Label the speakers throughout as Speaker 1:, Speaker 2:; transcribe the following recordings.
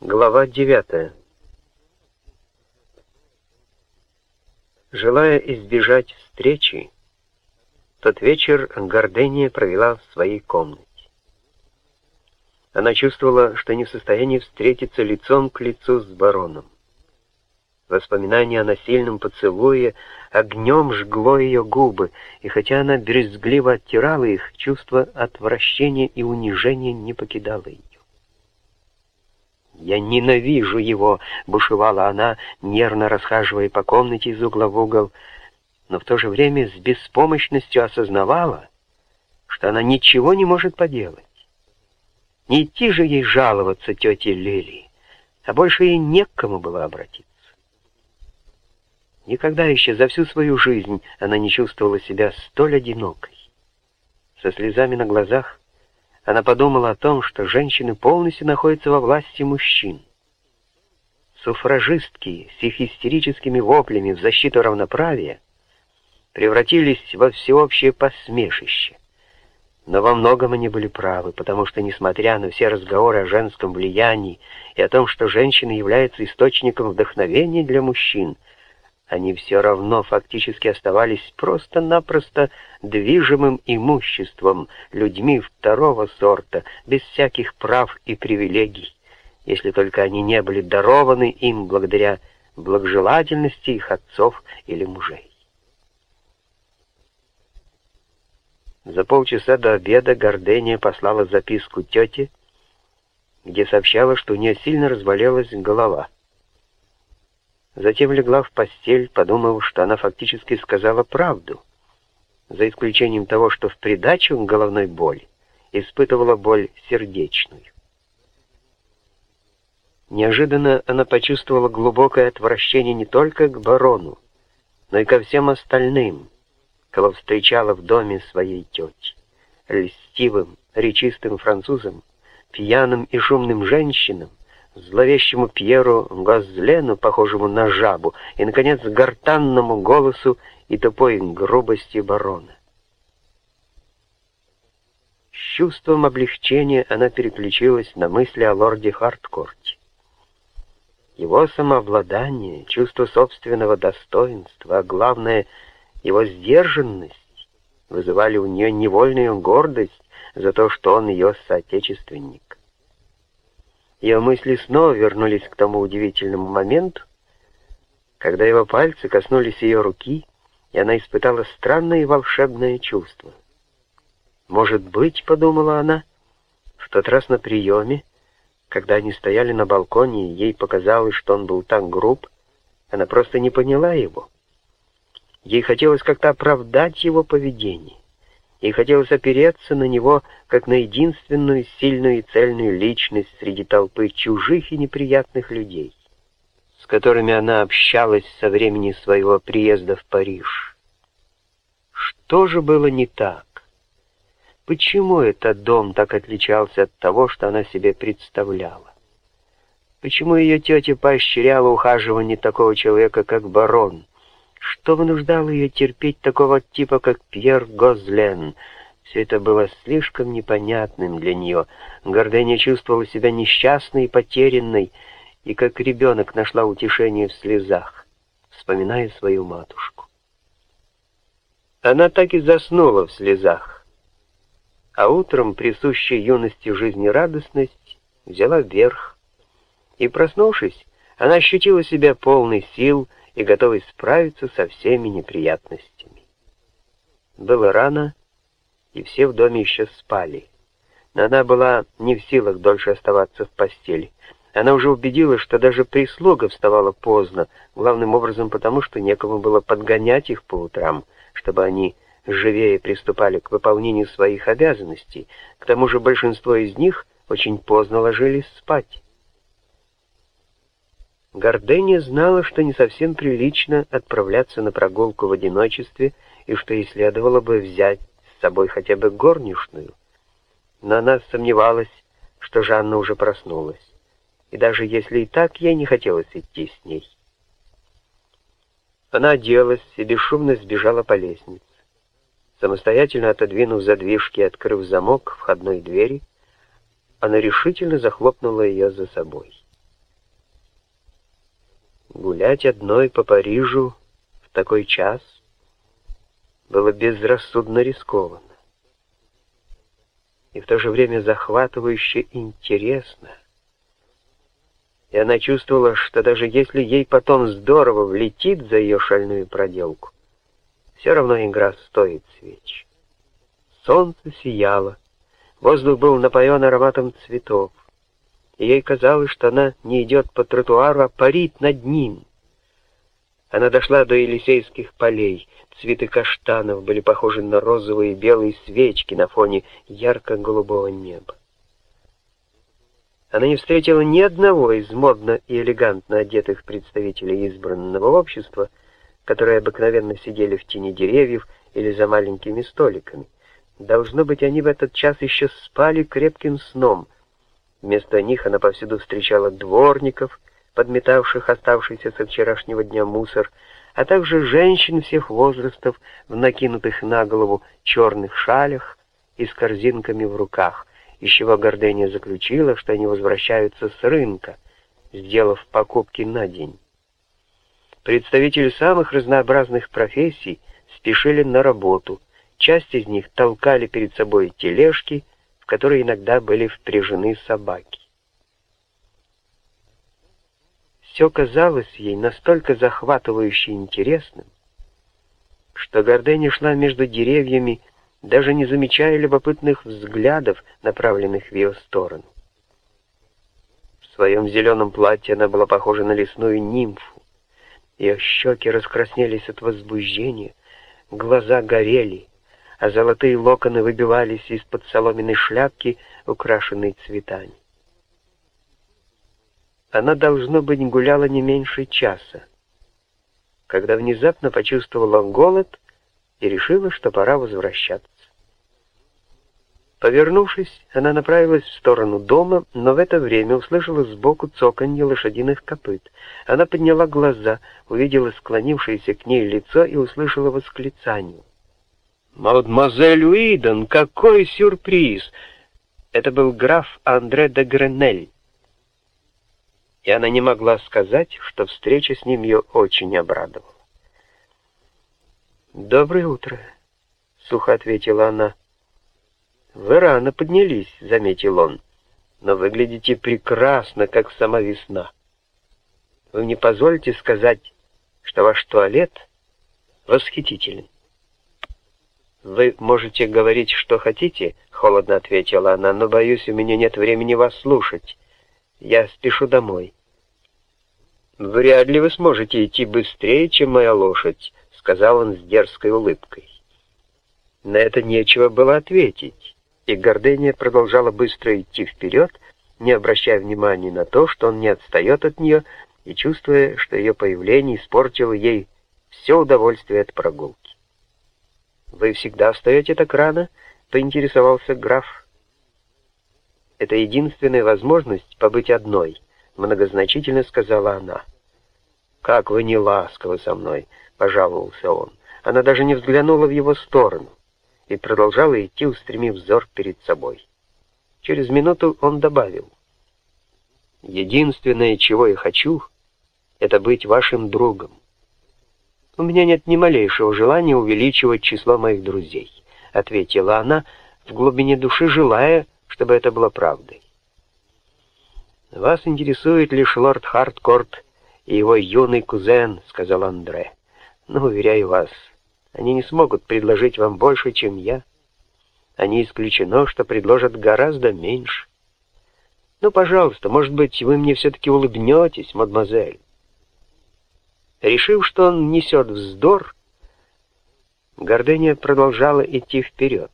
Speaker 1: Глава девятая. Желая избежать встречи, тот вечер Гордения провела в своей комнате. Она чувствовала, что не в состоянии встретиться лицом к лицу с бароном. Воспоминание о насильном поцелуе огнем жгло ее губы, и хотя она брезгливо оттирала их, чувство отвращения и унижения не покидало ее. «Я ненавижу его!» — бушевала она, нервно расхаживая по комнате из угла в угол, но в то же время с беспомощностью осознавала, что она ничего не может поделать. Не идти же ей жаловаться тете Лили, а больше ей не к кому было обратиться. Никогда еще за всю свою жизнь она не чувствовала себя столь одинокой. Со слезами на глазах она подумала о том, что женщины полностью находятся во власти мужчин. Суфражистки с их истерическими воплями в защиту равноправия превратились во всеобщее посмешище. Но во многом они были правы, потому что, несмотря на все разговоры о женском влиянии и о том, что женщины являются источником вдохновения для мужчин, они все равно фактически оставались просто-напросто движимым имуществом, людьми второго сорта, без всяких прав и привилегий, если только они не были дарованы им благодаря благожелательности их отцов или мужей. За полчаса до обеда Гордения послала записку тете, где сообщала, что у нее сильно разболелась голова. Затем легла в постель, подумав, что она фактически сказала правду, за исключением того, что в придачу головной боли испытывала боль сердечную. Неожиданно она почувствовала глубокое отвращение не только к барону, но и ко всем остальным, кого встречала в доме своей тети, льстивым, речистым французам, пьяным и шумным женщинам, зловещему Пьеру Гозлену, похожему на жабу, и, наконец, гортанному голосу и тупой грубости барона. С чувством облегчения она переключилась на мысли о лорде Харткорте. Его самообладание, чувство собственного достоинства, а главное, его сдержанность вызывали у нее невольную гордость за то, что он ее соотечественник. Ее мысли снова вернулись к тому удивительному моменту, когда его пальцы коснулись ее руки, и она испытала странное и волшебное чувство. «Может быть, — подумала она, — в тот раз на приеме, когда они стояли на балконе, и ей показалось, что он был так груб, она просто не поняла его. Ей хотелось как-то оправдать его поведение. Ей хотелось опереться на него, как на единственную сильную и цельную личность среди толпы чужих и неприятных людей, с которыми она общалась со времени своего приезда в Париж. Что же было не так? Почему этот дом так отличался от того, что она себе представляла? Почему ее тетя поощряла ухаживание такого человека, как барон, что вынуждало ее терпеть такого типа, как Пьер Гозлен? Все это было слишком непонятным для нее. Гордыня чувствовала себя несчастной и потерянной, и как ребенок нашла утешение в слезах, вспоминая свою матушку. Она так и заснула в слезах, а утром присущая юности жизнерадостность взяла верх, и, проснувшись, она ощутила себя полной сил, и готовый справиться со всеми неприятностями. Было рано, и все в доме еще спали. Но она была не в силах дольше оставаться в постели. Она уже убедилась, что даже прислуга вставала поздно, главным образом потому, что некому было подгонять их по утрам, чтобы они живее приступали к выполнению своих обязанностей. К тому же большинство из них очень поздно ложились спать. Гордыня знала, что не совсем прилично отправляться на прогулку в одиночестве и что ей следовало бы взять с собой хотя бы горничную. Но она сомневалась, что Жанна уже проснулась. И даже если и так, ей не хотелось идти с ней. Она оделась и бесшумно сбежала по лестнице. Самостоятельно отодвинув задвижки и открыв замок входной двери, она решительно захлопнула ее за собой. Гулять одной по Парижу в такой час было безрассудно рискованно. И в то же время захватывающе интересно. И она чувствовала, что даже если ей потом здорово влетит за ее шальную проделку, все равно игра стоит свеч. Солнце сияло, воздух был напоен ароматом цветов и ей казалось, что она не идет по тротуару, а парит над ним. Она дошла до Елисейских полей. Цветы каштанов были похожи на розовые и белые свечки на фоне ярко-голубого неба. Она не встретила ни одного из модно и элегантно одетых представителей избранного общества, которые обыкновенно сидели в тени деревьев или за маленькими столиками. Должно быть, они в этот час еще спали крепким сном — Вместо них она повсюду встречала дворников, подметавших оставшийся со вчерашнего дня мусор, а также женщин всех возрастов в накинутых на голову черных шалях и с корзинками в руках, из чего Гордения заключила, что они возвращаются с рынка, сделав покупки на день. Представители самых разнообразных профессий спешили на работу, часть из них толкали перед собой тележки, которые иногда были впряжены собаки. Все казалось ей настолько захватывающе интересным, что Горденя шла между деревьями, даже не замечая любопытных взглядов, направленных в ее сторону. В своем зеленом платье она была похожа на лесную нимфу. Ее щеки раскраснелись от возбуждения, глаза горели, а золотые локоны выбивались из-под соломенной шляпки, украшенной цветами. Она, должно быть, гуляла не меньше часа, когда внезапно почувствовала голод и решила, что пора возвращаться. Повернувшись, она направилась в сторону дома, но в это время услышала сбоку цоканье лошадиных копыт. Она подняла глаза, увидела склонившееся к ней лицо и услышала восклицание. «Мадемуазель Уидон, какой сюрприз!» Это был граф Андре де Гренель. И она не могла сказать, что встреча с ним ее очень обрадовала. «Доброе утро», — сухо ответила она. «Вы рано поднялись», — заметил он, — «но выглядите прекрасно, как сама весна. Вы мне позволите сказать, что ваш туалет восхитителен». «Вы можете говорить, что хотите», — холодно ответила она, «но, боюсь, у меня нет времени вас слушать. Я спешу домой». «Вряд ли вы сможете идти быстрее, чем моя лошадь», — сказал он с дерзкой улыбкой. На это нечего было ответить, и Гордения продолжала быстро идти вперед, не обращая внимания на то, что он не отстает от нее, и чувствуя, что ее появление испортило ей все удовольствие от прогулки. «Вы всегда встаете так рано?» — поинтересовался граф. «Это единственная возможность побыть одной», — многозначительно сказала она. «Как вы не ласковы со мной», — пожаловался он. Она даже не взглянула в его сторону и продолжала идти, устремив взор перед собой. Через минуту он добавил. «Единственное, чего я хочу, — это быть вашим другом. «У меня нет ни малейшего желания увеличивать число моих друзей», — ответила она, в глубине души желая, чтобы это было правдой. «Вас интересует лишь лорд Харткорт и его юный кузен», — сказал Андре. «Но, уверяю вас, они не смогут предложить вам больше, чем я. Они исключено, что предложат гораздо меньше. Ну, пожалуйста, может быть, вы мне все-таки улыбнетесь, мадемуазель?» Решив, что он несет вздор, Гордыня продолжала идти вперед.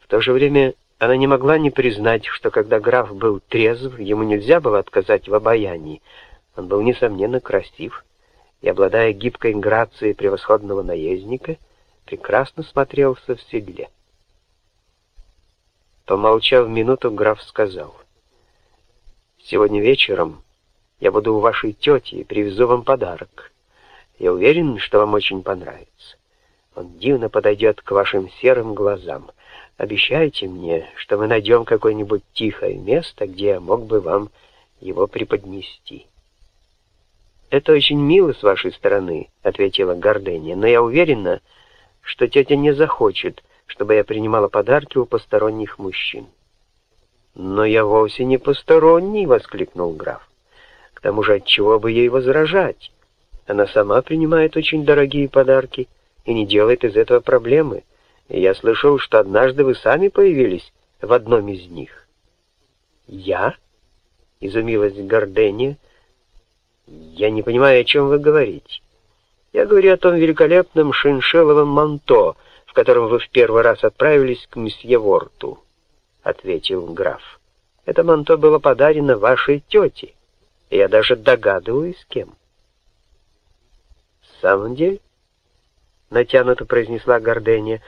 Speaker 1: В то же время она не могла не признать, что когда граф был трезв, ему нельзя было отказать в обаянии. Он был, несомненно, красив, и, обладая гибкой грацией превосходного наездника, прекрасно смотрелся в седле. Помолчав минуту, граф сказал, «Сегодня вечером я буду у вашей тети и привезу вам подарок. Я уверен, что вам очень понравится. Он дивно подойдет к вашим серым глазам. Обещайте мне, что мы найдем какое-нибудь тихое место, где я мог бы вам его преподнести». «Это очень мило с вашей стороны», — ответила Гордения, «но я уверена, что тетя не захочет, чтобы я принимала подарки у посторонних мужчин». «Но я вовсе не посторонний», — воскликнул граф. «К тому же отчего бы ей возражать? Она сама принимает очень дорогие подарки и не делает из этого проблемы. И я слышал, что однажды вы сами появились в одном из них». «Я?» — изумилась Гордения, «Я не понимаю, о чем вы говорите. Я говорю о том великолепном шиншеловом манто, в котором вы в первый раз отправились к месье Ворту», — ответил граф. «Это манто было подарено вашей тете, я даже догадываюсь, кем». «В самом деле?» — натянуто произнесла Гордения.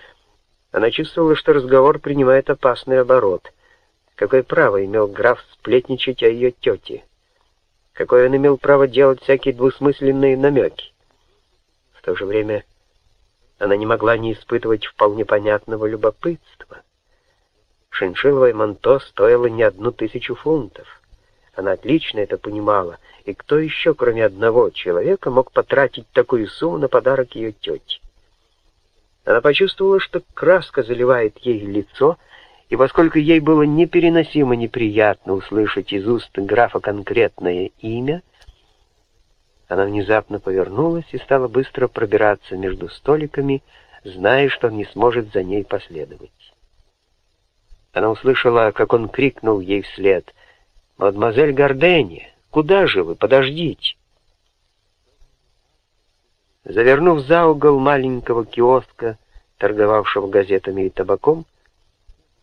Speaker 1: Она чувствовала, что разговор принимает опасный оборот. Какое право имел граф сплетничать о ее тете? какой он имел право делать всякие двусмысленные намеки. В то же время она не могла не испытывать вполне понятного любопытства. Шиншиловое манто стоило не одну тысячу фунтов. Она отлично это понимала, и кто еще, кроме одного человека, мог потратить такую сумму на подарок ее тете? Она почувствовала, что краска заливает ей лицо, и поскольку ей было непереносимо неприятно услышать из уст графа конкретное имя, она внезапно повернулась и стала быстро пробираться между столиками, зная, что он не сможет за ней последовать. Она услышала, как он крикнул ей вслед «Мадемуазель Горденья, куда же вы? Подождите!» Завернув за угол маленького киоска, торговавшего газетами и табаком,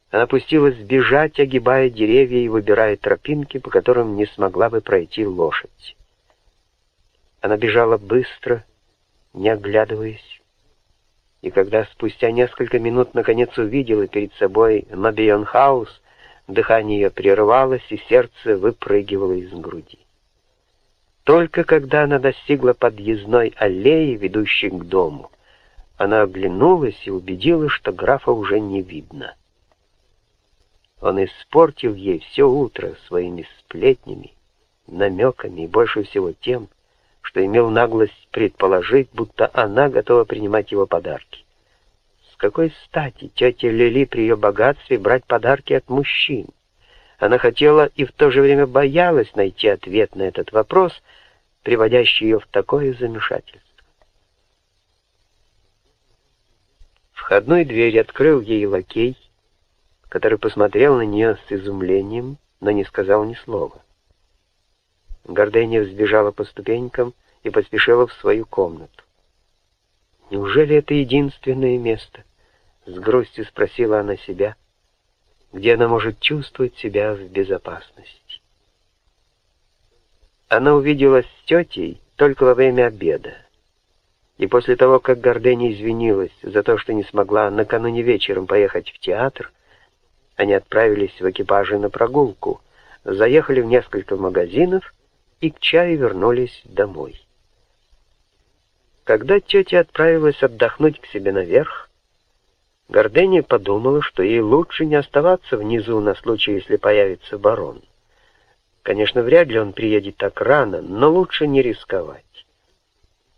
Speaker 1: она пустилась бежать, огибая деревья и выбирая тропинки, по которым не смогла бы пройти лошадь. Она бежала быстро, не оглядываясь, и когда спустя несколько минут наконец увидела перед собой Мабион-хаус, дыхание ее прерывалось, и сердце выпрыгивало из груди. Только когда она достигла подъездной аллеи, ведущей к дому, она оглянулась и убедилась, что графа уже не видно. Он испортил ей все утро своими сплетнями, намеками и больше всего тем, что имел наглость предположить, будто она готова принимать его подарки. С какой стати тетя Лили при ее богатстве брать подарки от мужчин? Она хотела и в то же время боялась найти ответ на этот вопрос, приводящий ее в такое замешательство. Входную дверь открыл ей лакей, который посмотрел на нее с изумлением, но не сказал ни слова. Гордения взбежала по ступенькам и поспешила в свою комнату. «Неужели это единственное место?» — с грустью спросила она себя, где она может чувствовать себя в безопасности. Она увиделась с тетей только во время обеда. И после того, как Гордения извинилась за то, что не смогла накануне вечером поехать в театр, они отправились в экипаже на прогулку, заехали в несколько магазинов и к чаю вернулись домой. Когда тетя отправилась отдохнуть к себе наверх, Гордения подумала, что ей лучше не оставаться внизу на случай, если появится барон. Конечно, вряд ли он приедет так рано, но лучше не рисковать.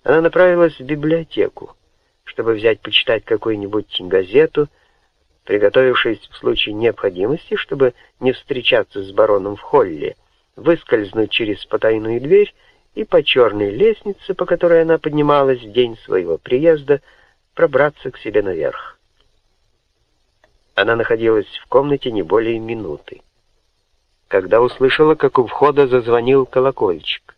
Speaker 1: Она направилась в библиотеку, чтобы взять почитать какую-нибудь газету, приготовившись в случае необходимости, чтобы не встречаться с бароном в холле, выскользнуть через потайную дверь и по черной лестнице, по которой она поднималась в день своего приезда, пробраться к себе наверх. Она находилась в комнате не более минуты, когда услышала, как у входа зазвонил колокольчик.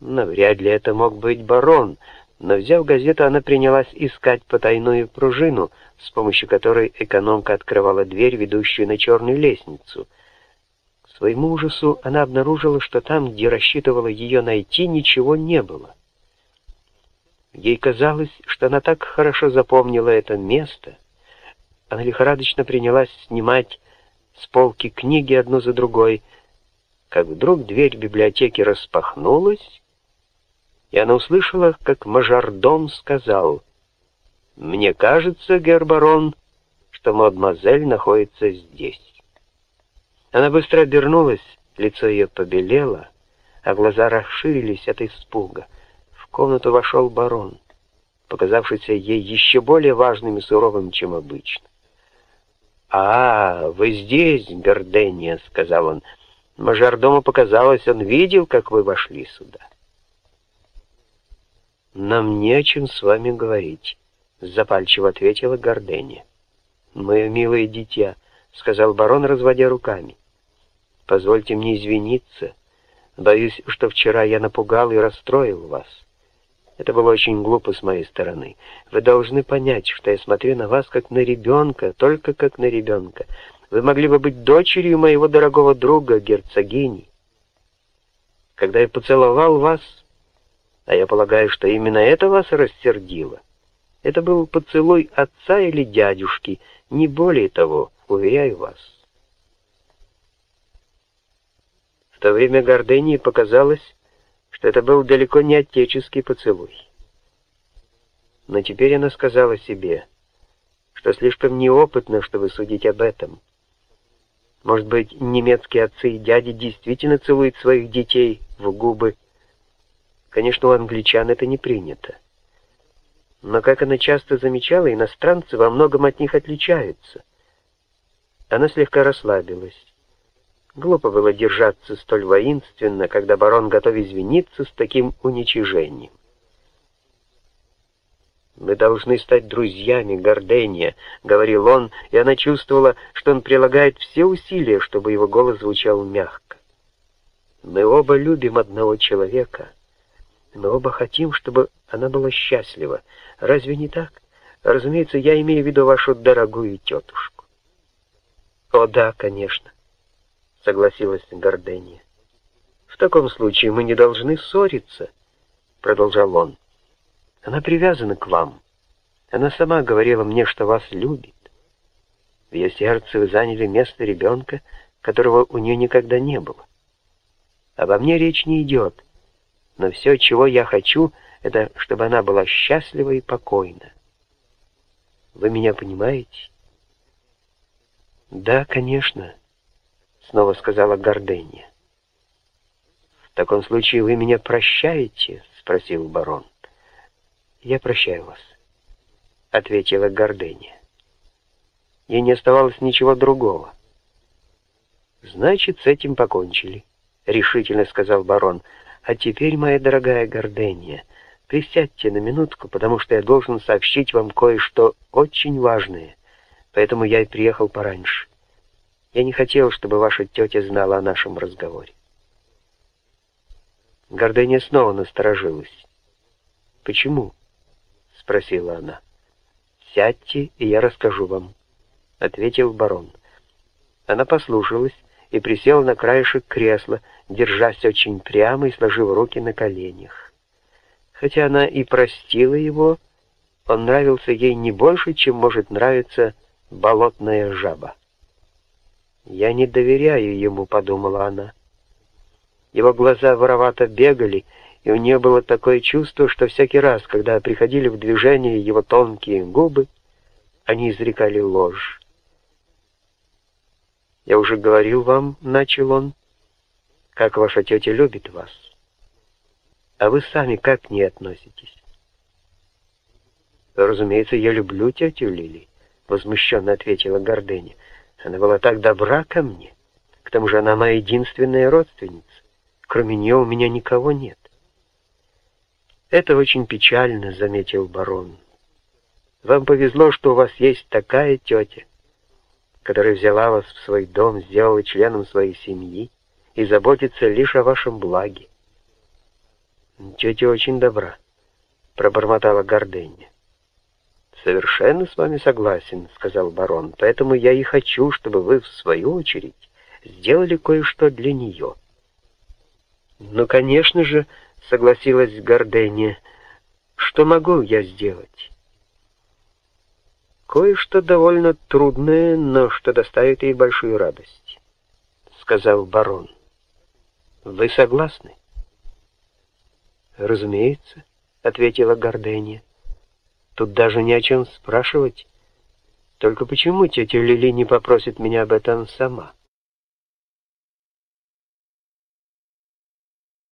Speaker 1: Навряд ли это мог быть барон, но, взяв газету, она принялась искать потайную пружину, с помощью которой экономка открывала дверь, ведущую на черную лестницу. Своему ужасу она обнаружила, что там, где рассчитывала ее найти, ничего не было. Ей казалось, что она так хорошо запомнила это место. Она лихорадочно принялась снимать с полки книги одну за другой, как вдруг дверь библиотеки распахнулась, и она услышала, как мажордом сказал, «Мне кажется, гербарон, что мадемуазель находится здесь». Она быстро обернулась, лицо ее побелело, а глаза расширились от испуга. В комнату вошел барон, показавшийся ей еще более важным и суровым, чем обычно. «А, вы здесь, Гордения», — сказал он. Мажордому показалось, он видел, как вы вошли сюда. «Нам не о чем с вами говорить», — запальчиво ответила Гордения. «Мое милое дитя», — сказал барон, разводя руками. «Позвольте мне извиниться. Боюсь, что вчера я напугал и расстроил вас. Это было очень глупо с моей стороны. Вы должны понять, что я смотрю на вас как на ребенка, только как на ребенка. Вы могли бы быть дочерью моего дорогого друга, герцогини. Когда я поцеловал вас, а я полагаю, что именно это вас рассердило, это был поцелуй отца или дядюшки, не более того, уверяю вас. В то время Гордении показалось, что это был далеко не отеческий поцелуй. Но теперь она сказала себе, что слишком неопытна, чтобы судить об этом. Может быть, немецкие отцы и дяди действительно целуют своих детей в губы. Конечно, у англичан это не принято. Но, как она часто замечала, иностранцы во многом от них отличаются. Она слегка расслабилась. Глупо было держаться столь воинственно, когда барон готов извиниться с таким уничижением. «Мы должны стать друзьями, Гордения», — говорил он, и она чувствовала, что он прилагает все усилия, чтобы его голос звучал мягко. «Мы оба любим одного человека. Мы оба хотим, чтобы она была счастлива. Разве не так? Разумеется, я имею в виду вашу дорогую тетушку». «О да, конечно», — согласилась Гордения. «В таком случае мы не должны ссориться», — продолжал он. Она привязана к вам. Она сама говорила мне, что вас любит. В ее сердце вы заняли место ребенка, которого у нее никогда не было. Обо мне речь не идет, но все, чего я хочу, это чтобы она была счастлива и покойна. Вы меня понимаете? Да, конечно, снова сказала Гордения. В таком случае вы меня прощаете? спросил барон. «Я прощаю вас», — ответила Гордыня. Ей не оставалось ничего другого. «Значит, с этим покончили», — решительно сказал барон. «А теперь, моя дорогая Гордыня, присядьте на минутку, потому что я должен сообщить вам кое-что очень важное, поэтому я и приехал пораньше. Я не хотел, чтобы ваша тетя знала о нашем разговоре». Гордыня снова насторожилась. «Почему?» — спросила она. «Сядьте, и я расскажу вам», — ответил барон. Она послушалась и присела на краешек кресла, держась очень прямо и сложив руки на коленях. Хотя она и простила его, он нравился ей не больше, чем может нравиться болотная жаба. «Я не доверяю ему», — подумала она. Его глаза воровато бегали, и у нее было такое чувство, что всякий раз, когда приходили в движение его тонкие губы, они изрекали ложь. «Я уже говорил вам, — начал он, — как ваша тетя любит вас. А вы сами как к ней относитесь?» «Разумеется, я люблю тетю Лили», — возмущенно ответила Гордыня. «Она была так добра ко мне. К тому же она моя единственная родственница. Кроме нее у меня никого нет». «Это очень печально», — заметил барон. «Вам повезло, что у вас есть такая тетя, которая взяла вас в свой дом, сделала членом своей семьи и заботится лишь о вашем благе». «Тетя очень добра», — пробормотала Гордыня. «Совершенно с вами согласен», — сказал барон, «поэтому я и хочу, чтобы вы, в свою очередь, сделали кое-что для нее». «Ну, конечно же», — согласилась Гордения. «Что могу я сделать?» «Кое-что довольно трудное, но что доставит ей большую радость», — сказал барон. «Вы согласны?» «Разумеется», — ответила Гордения. «Тут даже не о чем спрашивать. Только почему тетя Лили не попросит меня об этом сама?»